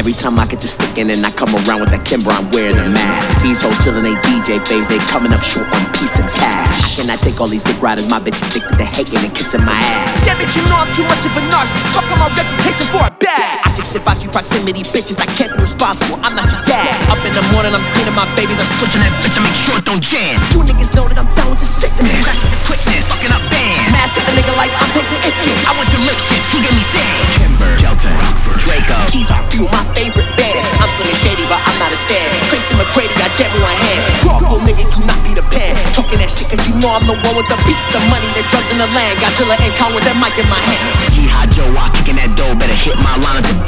Every time I get to sticking and I come around with that Kimber, I'm wearing a mask. These hoes still in they DJ phase, they coming up short on piece of cash. Can I take all these dick riders? My bitch addicted to hating and kissing my ass. Damn it, you know I'm too much of a narcissist. Fuck my reputation for a bag. I can sniff out you proximity bitches. I can't be responsible. I'm not your dad. Up in the morning, I'm cleaning my babies. I switch on that bitch and make sure it don't jam. You niggas know that I'm down with the sickness. Crack with the quickness, fucking up band. Are my favorite band. I'm and shady, but I'm not a stand. Tracy McGrady, I jam my hand. Bro, nigga, do not be the pen. Talking that shit, cause you know I'm the one with the beats, the money, the drugs, and the land. Godzilla and Kong with that mic in my hand. Jihad Joe, I kicking that dough. Better hit my line if the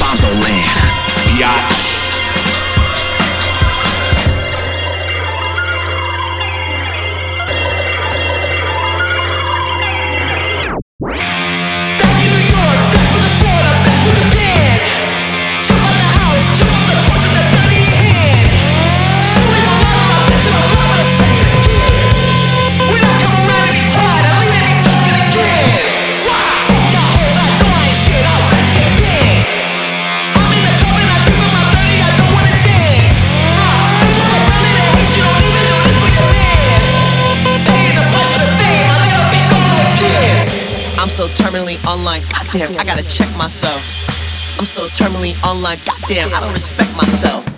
so terminally online, goddamn, I gotta check myself. I'm so terminally online, goddamn, I don't respect myself.